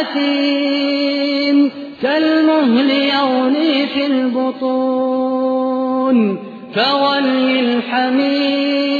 الأثيم كالمهل يغلي في البطون كغلي الحميم.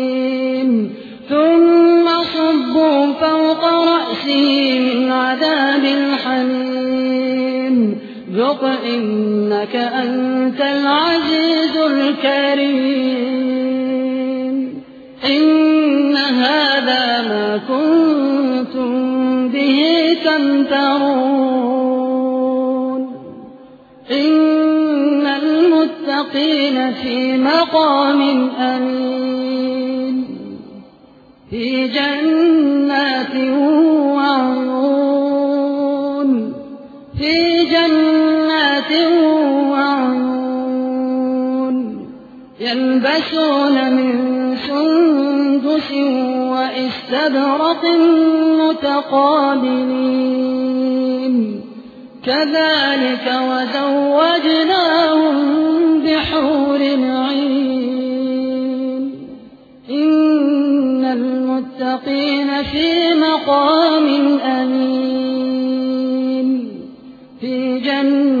ذق إنك أنت العزيز الكريم. إن هذا ما كنتم به تمترون. إن المتقين في مقام أمين. في جنات يلبسون من سندس واستبرق متقابلين. كذلك وزوجناهم بحور عين إن المتقين في مقام أمين. في جنات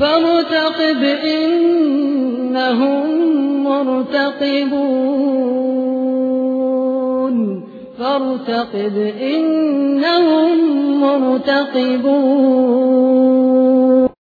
فارتقب إنهم مرتقبون. فارتقب إنهم مرتقبون.